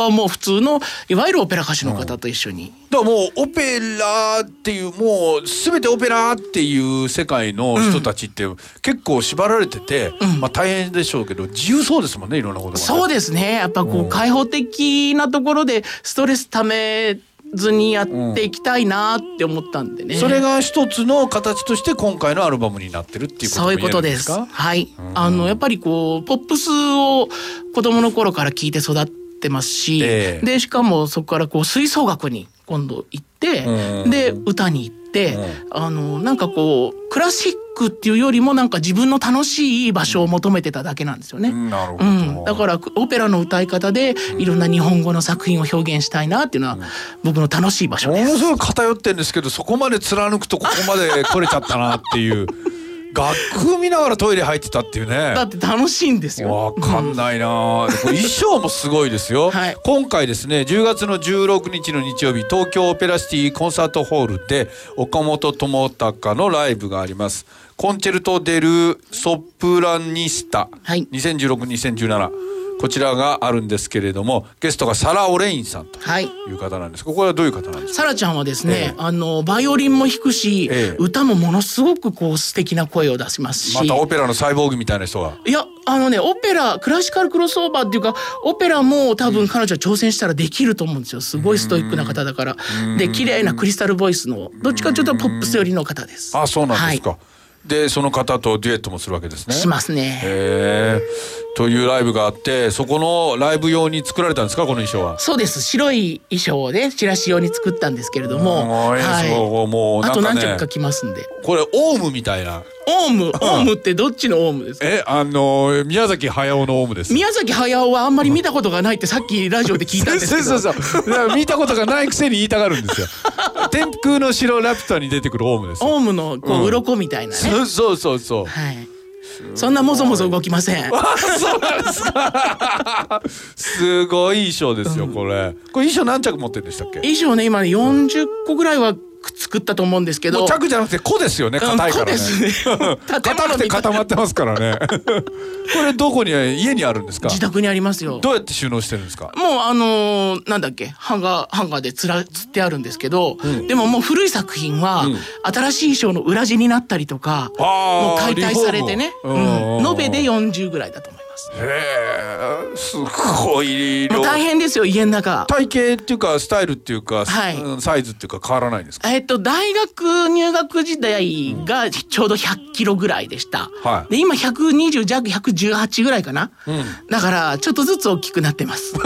他はもう普通のいわゆるオペラ歌手の方と一緒に、だからもうオペラっていうもう全てオペラっていう世界の人たちって結構縛られてて、まあ大変でしょうけど自由そうですもんねいろんなことが、ね、そうですね。やっぱこう開放的なところでストレスためずにやっていきたいなって思ったんでね、それが一つの形として今回のアルバムになってるっていうことそういうことです。かはい、あのやっぱりこうポップスを子供の頃から聞いて育ってますし、ええ。でしかもそこからこう吹奏楽に今度行って、うん。で歌に行って、うあのなんかこうクラシックっていうよりもなんか自分の楽しい場所を求めてただけなんですよね。うん、だからオペラの歌い方でいろんな日本語の作品を表現したいなっていうのは僕の楽しい場所です。ものすごい偏ってるんですけどそこまで貫くとここまで取れちゃったなっていう楽譜見ながらトイレ入ってたっていうね。だって楽しいんですよ。わかんないな。衣装もすごいですよ、はい。今回ですね10月の16日の日曜日東京オペラシティコンサートホールで岡本智隆のライブがあります。コンチェルト・デル・ソプラニスタ、はい。2016-2017こちらがあるんですけれどもゲストがサラ・オレインさんとはい。いう方なんです。これはどういう方なんですか？サラちゃんはですね、ええ。あのバイオリンも弾くし、ええ。歌もものすごくこう素敵な声を出しますし、またオペラのサイボーグみたいな人が。いやあのねオペラクラシカルクロスオーバーっていうかオペラも多分彼女は挑戦したらできると思うんですよ。すごいストイックな方だから。で綺麗なクリスタルボイスのどっちかというとポップス寄りの方です。あそうなんですか、はでその方とデュエットもするわけですね。しますねというライブがあってそこのライブ用に作られたんですか？この衣装は。そうです。白い衣装をねチラシ用に作ったんですけれども、あと何着か着ますんで。これオウムみたいな。オウムオウムってどっちのオウムですか？えあの宮崎駿のオウムです。宮崎駿はあんまり見たことがないってさっきラジオで聞いたんですけど。そうそうそう見たことがないくせに言いたがるんですよ。天空の城ラピュタに出てくるオウムですよ。オウムのこう鱗みたいなね、そうそうそうそう。はいそんなもぞもぞ動きませんあそうなんですか。すごい衣装ですよこれ。これ衣装何着持ってるんでしたっけ？衣装ね今ね40個ぐらいは作ったと思うんですけどもう着じゃなくて子ですよね硬いからね。うん子ですね 硬くて固まってますからね。これどこに家にあるんですか？自宅にありますよどうやって収納してるんですか？もうあのーなんだっけハンガーハンガーでつらつってあるんですけど、でももう古い作品は、新しい衣装の裏地になったりとかもう解体されてね、うん、うん延べで40ぐらいだと思います。へえすごい大変ですよ家の中。体型っていうかスタイルっていうか、はいうんサイズっていうか変わらないんですか？えっと大学入学時代がちょうど100キロぐらいでした。はいで今120弱118ぐらいかな。んだからちょっとずつ大きくなってます。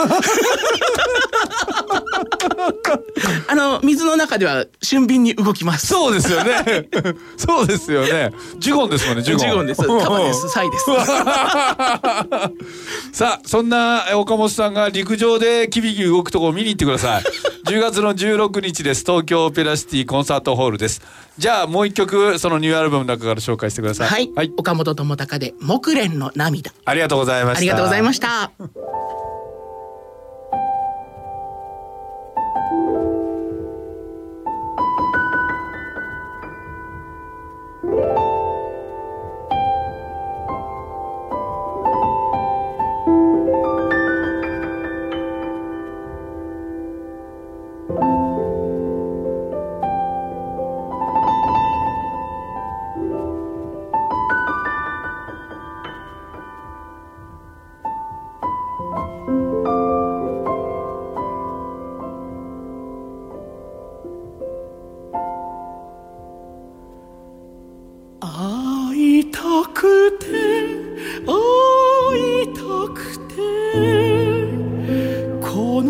あの水の中では俊敏に動きます。そうですよね。そうですよね。ジュゴンですもんね。ジュゴン。ジュゴンです。カバです。サイです。さあそんなえ岡本さんが陸上でキビキビ動くとこを見に行ってください。10月の16日です。東京オペラシティコンサートホールです。じゃあもう一曲そのニューアルバムの中から紹介してください。はい、はい、岡本智隆で木蓮の涙。ありがとうございました。ありがとうございました。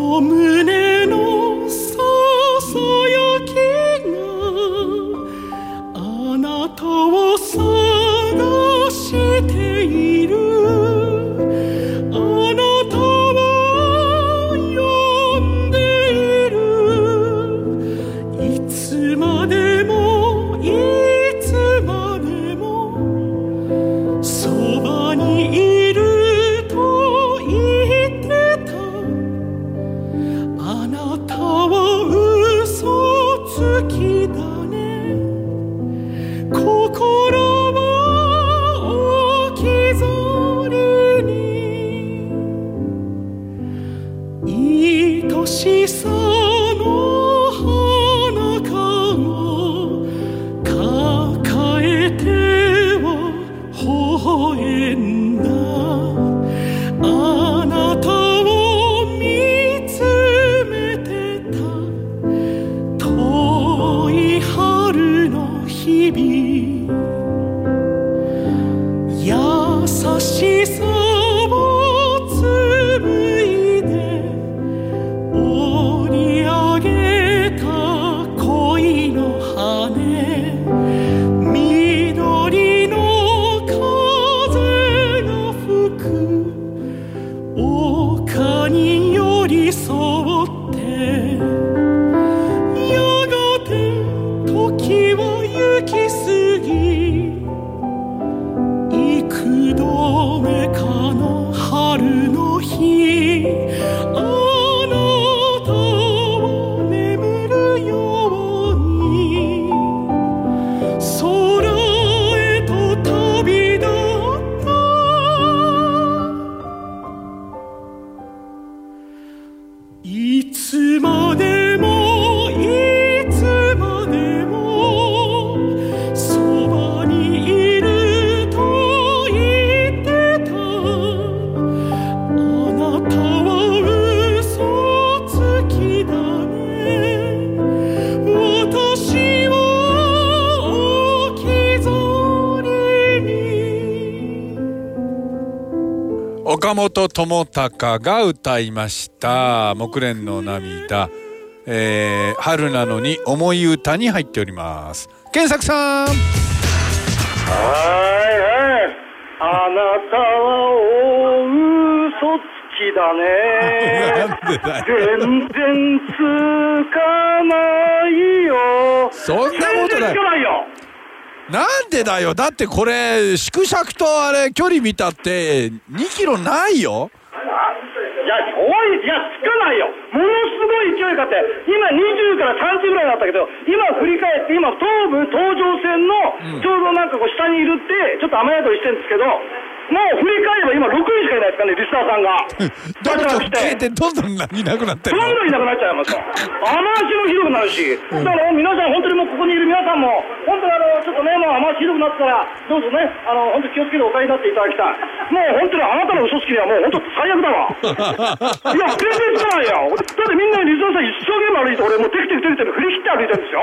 Amen. の日岡本智隆が歌いました木蓮の涙、えー、春なのに重い歌に入っております健作さんはいはい。あなたは大嘘つきだね。全然つかないよ。そんなことないよ。なんでだよ？だってこれ縮尺とあれ距離見たって2キロないよ。いや、怖い、いや、つかないよ。ものすごい勢いがあって、今20から30ぐらいだったけど、今振り返って、今東武東上線の、ちょうどなんかこう下にいるって、ちょっと雨宿りしてるんですけど、もう振り返れば今6人しかいないですかね、リスナーさんが。どんどんバチバチしてどんどんいなくなってるどんどんいなくなっちゃいますよ。雨足もひどくなるし、だから皆さん、本当にもうここにいる皆さんも、本当にあのちょっとね、もう雨足ひどくなったら、どうぞね、あの本当気をつけてお帰りになっていただきたい。もう本当にあなたの嘘つきにはもう本当最悪だわ。いや、全然つかないよ。だってみんなリスナーさん一生懸命歩いて、俺もうテクテクテクテク振り切って歩いてるんですよ。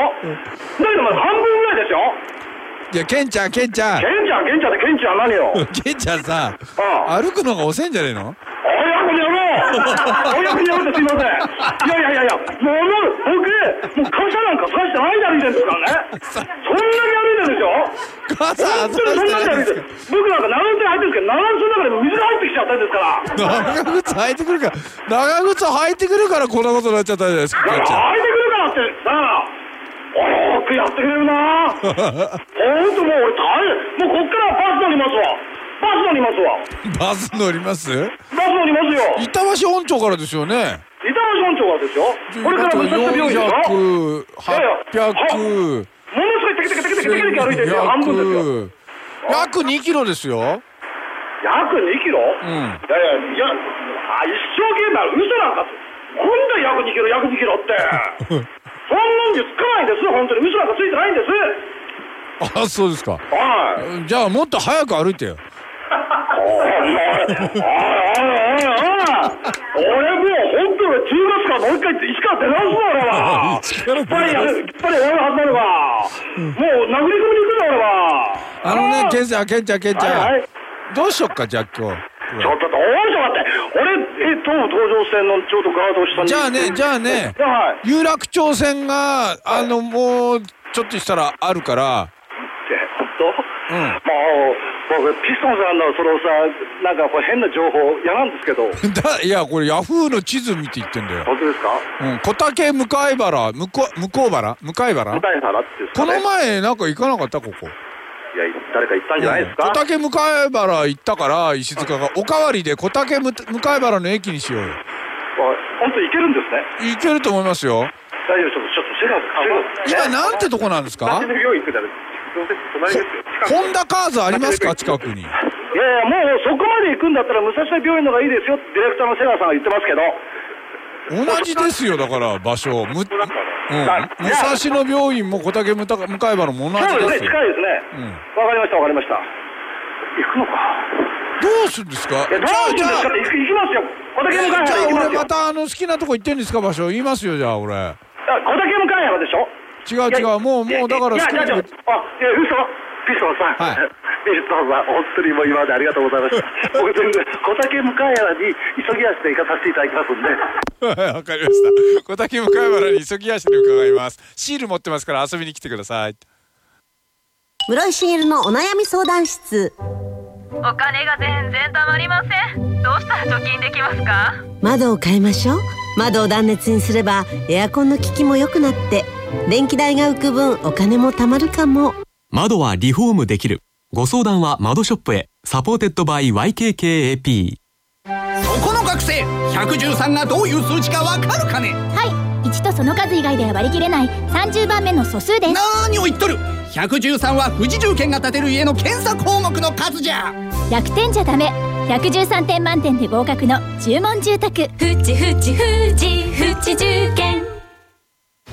だけどまあ半分ぐらいですよ。いやケンちゃんケンちゃんケンちゃん、ケンちゃんってケンちゃん何よ？ケンちゃん さああ歩くのが遅いんじゃねえの？親子にやろうってすいません。いやいやいやいや、もう僕、もう傘なんか差してないで歩いてるんですからね。そんなに歩いてるんですよ。傘本当にそんなに歩いてる。僕なんか長靴履いてるんですけど、長靴の中でも水が入ってきちゃったんですから。長靴履いてくるから長靴履いてくるからこんなことになっちゃったじゃないですかいやケンちゃん履いてくるからって、だから、よくやってくれるなほんともう俺大変。もうこっからバス乗りますわ。バス乗りますわ。バス乗ります？バス乗りますよ。板橋本町からですよね板橋本町はですよ。これから武蔵野病院でしょ400、800、ものすごいテケテケテケテケテケ歩いてるよ。半分ですよ。100約2キロですよ。約2キロうん。いやいや、いや、あ一生懸命嘘なんかつ、今度約2キロ、約2キロって。そんなんでつかないんです、本当に。嘘なんかついてないんです。あ、そうですか。はい。じゃあもっと早く歩いてよ。おいおいおいおい俺もう本当に10月からもう一回一から出直すぞ俺はやっぱりやっぱり終わるはずなのかもう殴り込みに行くぞ俺はあのね、ケンちゃん、ケンちゃん、ケンちゃん。はいはいどうしよっか、じゃあ今日。ちょっとどうしようかって。俺え東武東上線のちょうどガード下にじゃあね、じゃあね、はい。有楽町線が、あの、もう、ちょっとしたらあるから、うん。まあ僕ピストンさんのそのさなんかこう変な情報嫌なんですけど。だいや、これヤフーの地図見て言ってんだよ。本当ですか？うん、小竹向原、向こう、向こう原？向原？舞台原っていう。んですこの前なんか行かなかった？ここ。いや誰か言ったんじゃないですか、小竹向原行ったから石塚が。おかわりで小竹向向原の駅にしようよ。あ本当に行けるんですね？行けると思いますよ。大丈夫ちょっとちょっとセガセガ今なんてとこなんですか？病院行くだろ隣ですよ。近くホンダカーズありますか？近くに。いやいやもうそこまで行くんだったら武蔵野病院の方がいいですよディレクターの瀬川さんが言ってますけど同じですよだから場所。む、うん、武蔵野病院も小竹向向かい場のも同じそうですね、ですよ近いですね。わ、かりました、わかりました。行くのか。どうするんですか？いや、どうするんですか？って行きますよ。小竹向かいじゃあ。俺またあの好きなとこ行ってんですか場所。言いますよじゃあ俺。あ小竹向かい原でしょ？違う違う。もうもうだから好きなとこ。あ、いや、嘘ピストンさん。はい。ピストンさん、本当にもう今までありがとうございました。僕全然、小竹向かい原に急ぎ足で行かさせていただきますんで。わかりました。小竹向原に急ぎ足で伺います。シール持ってますから遊びに来てください。室井茂のお悩み相談室。お金が全然貯まりません。どうしたら貯金できますか？窓を変えましょう。窓を断熱にすればエアコンの効きも良くなって電気代が浮く分お金も貯まるかも窓はリフォームできる。ご相談は窓ショップへ。 Supported by YKKAP そこの学生113がどういう数値かわかるかね？はい。1とその数以外では割り切れない。30番目の素数です。何を言っとる？113は富士住建が建てる家の検査項目の数じゃ。100点じゃダメ。113点満点で合格の注文住宅。ふちふちふちふち重建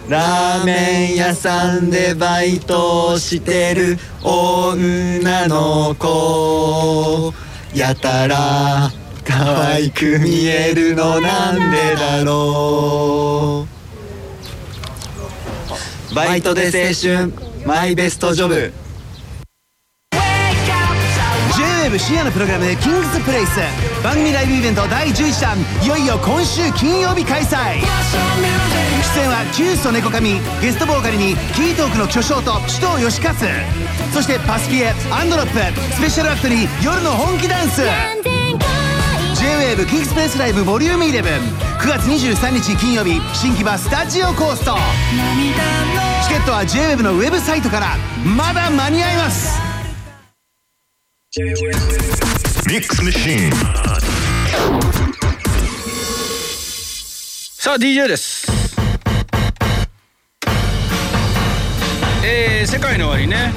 ラーメン屋さんでバイトしてる女の子。やたら可愛く見えるのなんでだろう。バイトで青春。My Best Job。J-WAVE 深夜のプログラム「キングズプレイス」番組ライブイベント第11弾いよいよ今週金曜日開催。出演はキュウソネコカミ、ゲストボーカルに KEYTALK の巨匠と首藤義勝。そしてパスピエ、androp、special act に夜の本気ダンス。J-WAVE King's Place Live Volume 1 1 9月23日金曜日新木場スタジオコースト。チケットは J-WAVE のウェブサイトからまだ間に合います。ミックスマシーンさあ DJ です。えー、世界の終わりね。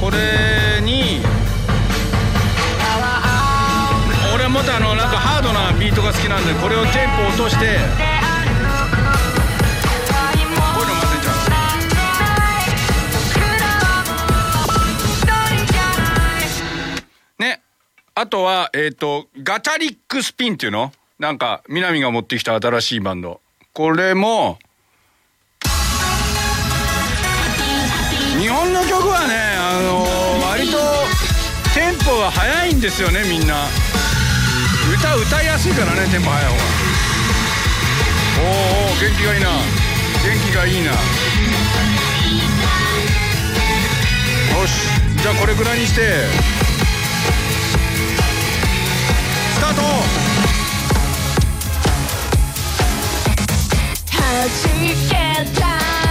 これに俺もっとあのなんかハードなビートが好きなんでこれをテンポ落としてあとはえっ、とガチャリックスピンっていうの？なんか南が持ってきた新しいバンド。これも日本の曲はねあの割とテンポが速いんですよねみんな。歌歌いやすいからねテンポ速い方が。おーおー元気がいいな。元気がいいな。よし。じゃあこれぐらいにして。スタート。はじけた。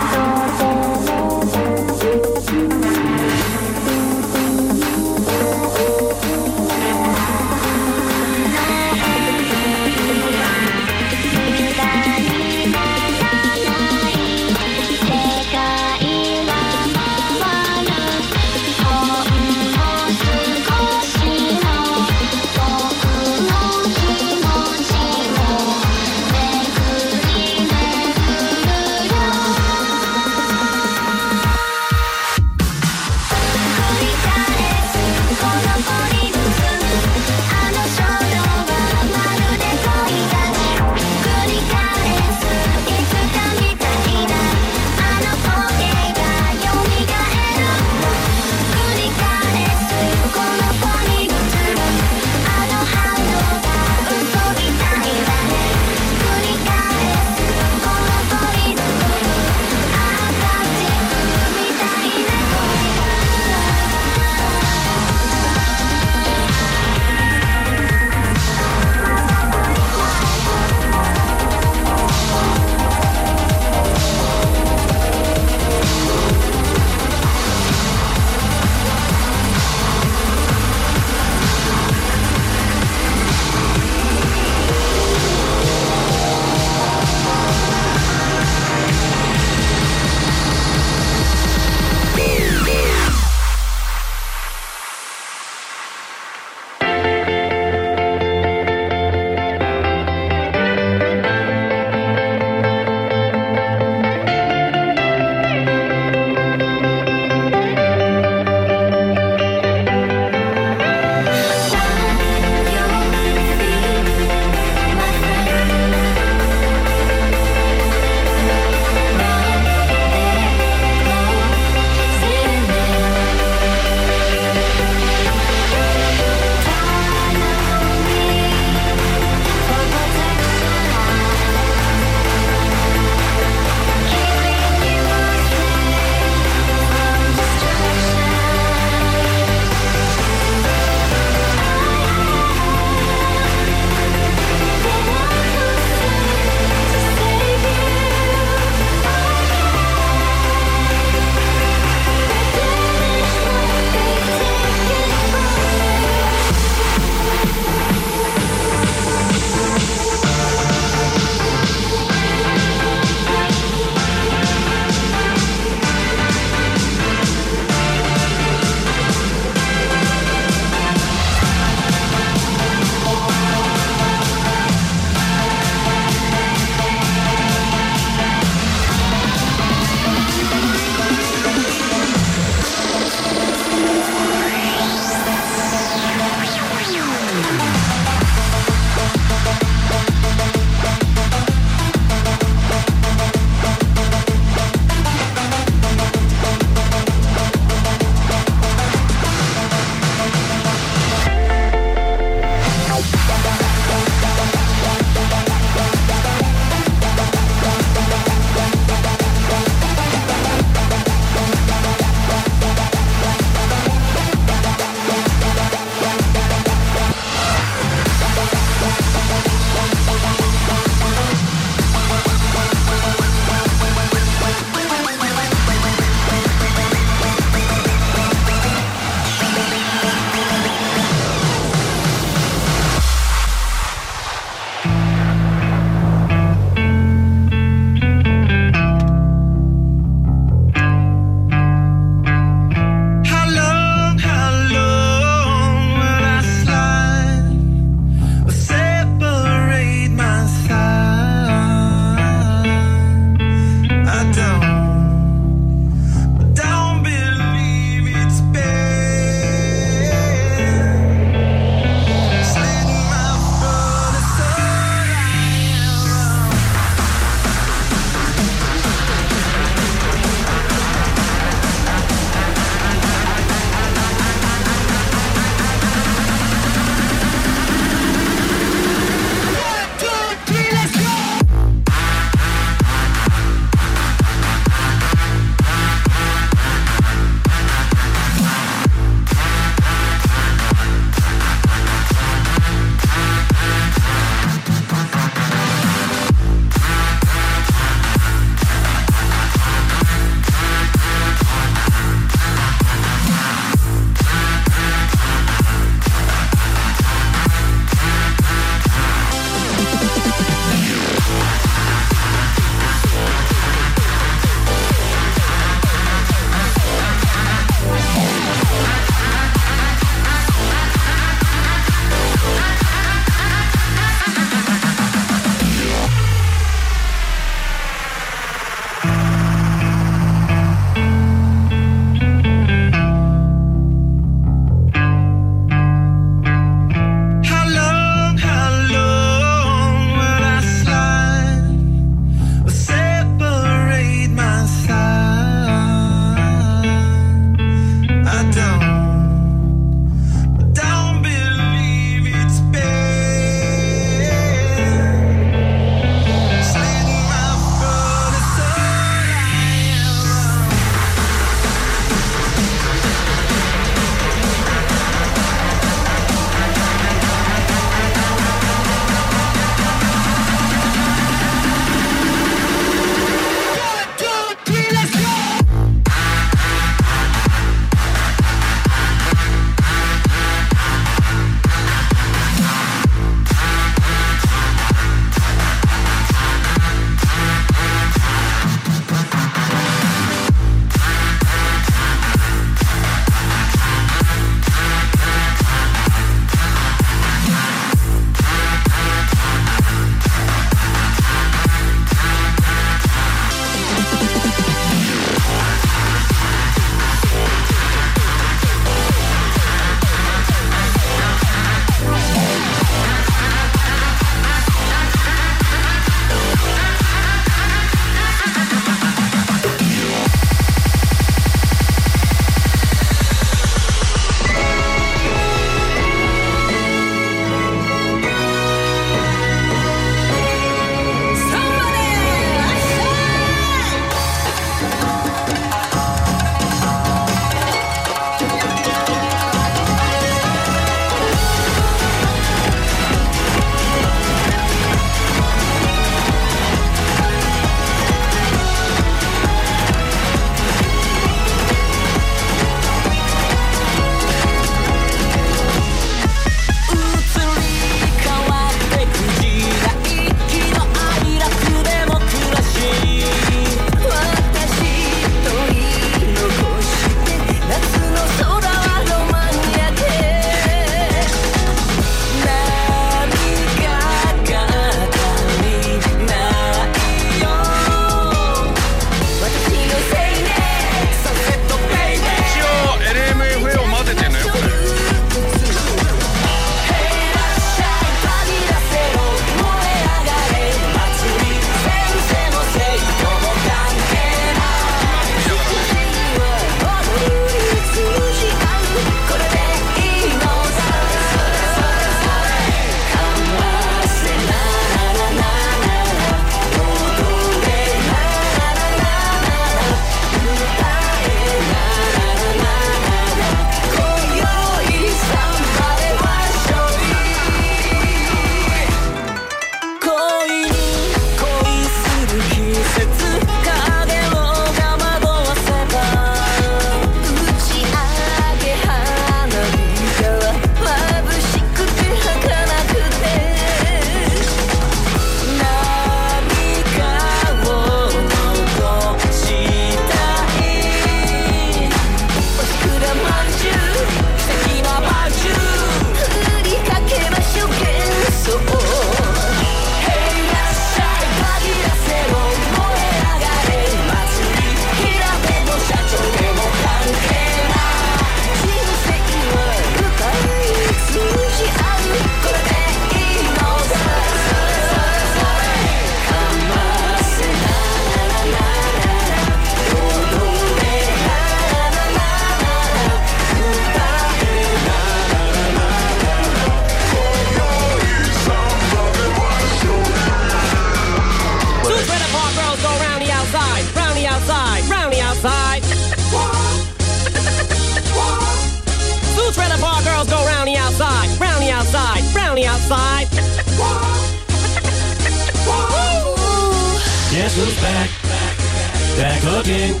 Again.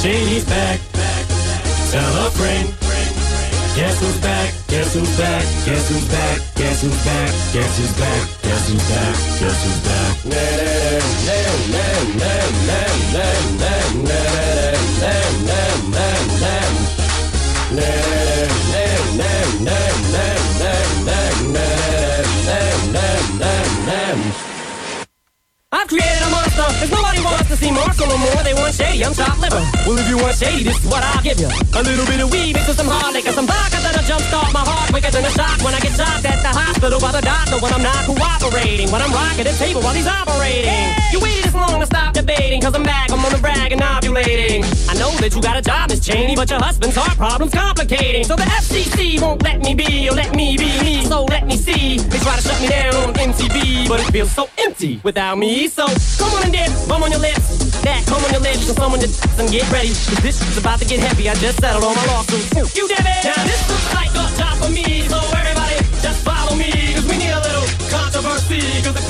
Shady's back. Friend. Guess who's back? Guess who's back? Guess who's back? Guess who's back? Guess who's back? Guess who's back? Guess who's back? I've monster, cause nobody wants to see Marshall no more. They want shady, I'm chopped liver. Well, if you want shady, this is what I'll give you. A little bit of weed mixed with some hard liquor, some vodka that'll jumpstart my heart quicker than a shock when I get shocked at hospital by the doctor when I'm not cooperating. When I'm rocking the table while he's operating. You waited this long to stop debating, cause I'm back, I'm on the brag and ovulating. I know that you got a job, Miss Cheney, but your husband's heart problem's complicating. So the FCC won't let me be, or let me be me, so let me see. They try to shut me down on MTV, but it feels so empty without me. So come on and dip, bum on your lips. That, come on your lips, and some on your tits, and get ready. Cause this is about to get heavy, I just settled on my lawsuit. You did it! Now this looks like a job for me, so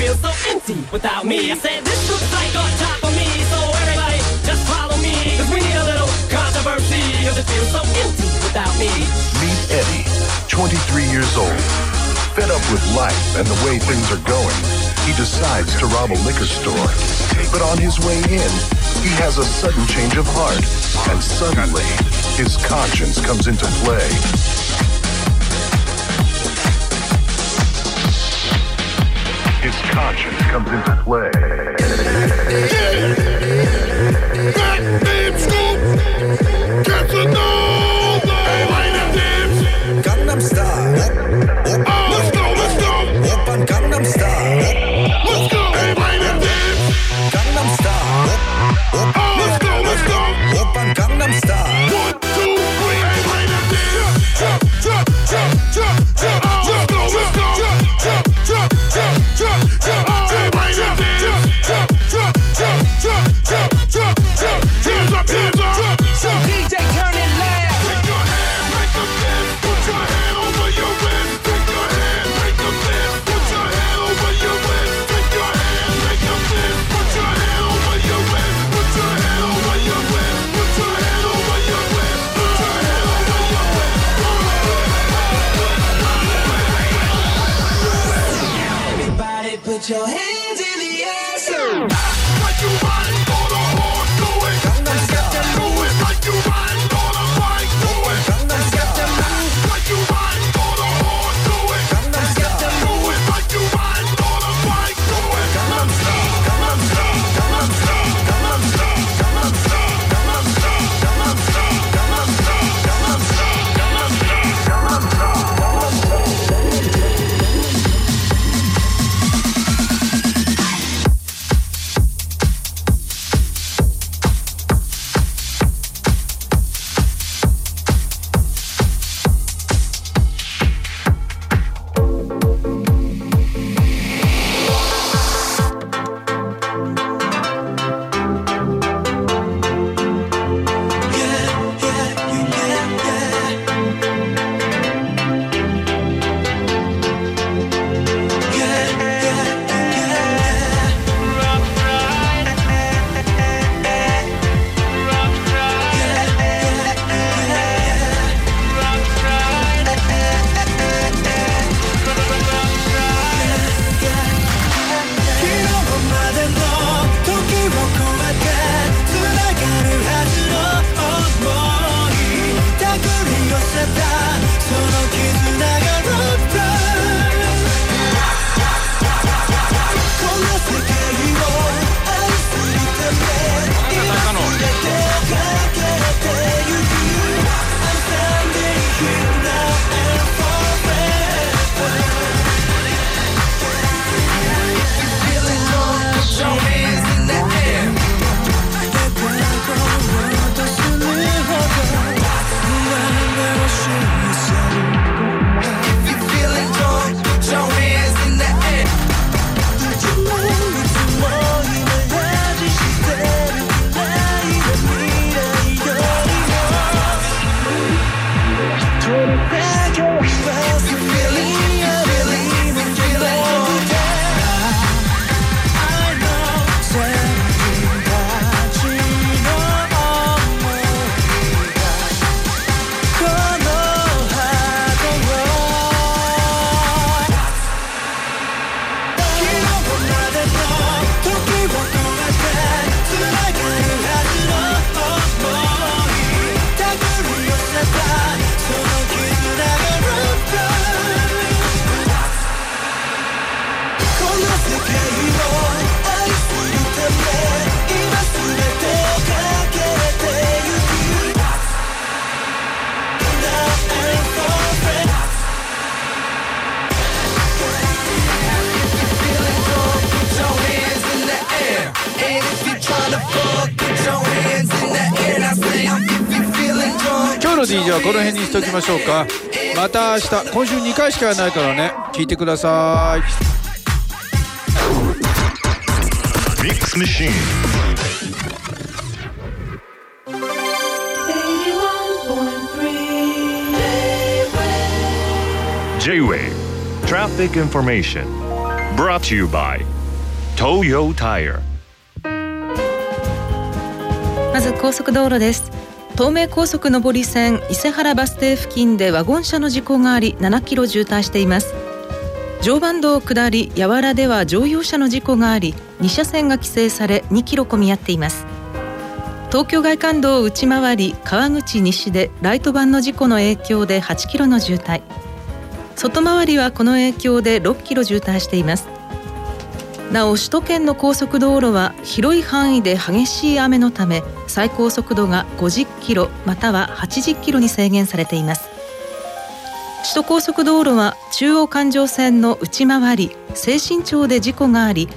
feels so empty without me. I said this looks like a job for me, so everybody just follow me. Cause we need a little controversy, cause it feels so empty without me. Meet Eddie, 23 years old. Fed up with life and the way things are going, he decides to rob a liquor store. But on his way in, he has a sudden change of heart, and suddenly, his conscience comes into play. Comes into play. beautiful. また今週2回しかないからね聞いてください Mix Machine. J-Wave Traffic Information brought to you by Toyo Tire まず高速道路です東名高速上り線伊勢原バス停付近でワゴン車の事故があり7キロ渋滞しています。常磐道下り八原では乗用車の事故があり2車線が規制され2キロ混み合っています。東京外環道内回り川口西でライトバンの事故の影響で8キロの渋滞。外回りはこの影響で6キロ渋滞しています。なお首都圏の高速道路は広い範囲で激しい雨のため最高速度が50キロまたは80キロに制限されています。首都高速道路は中央環状線の内回り西新町で事故があり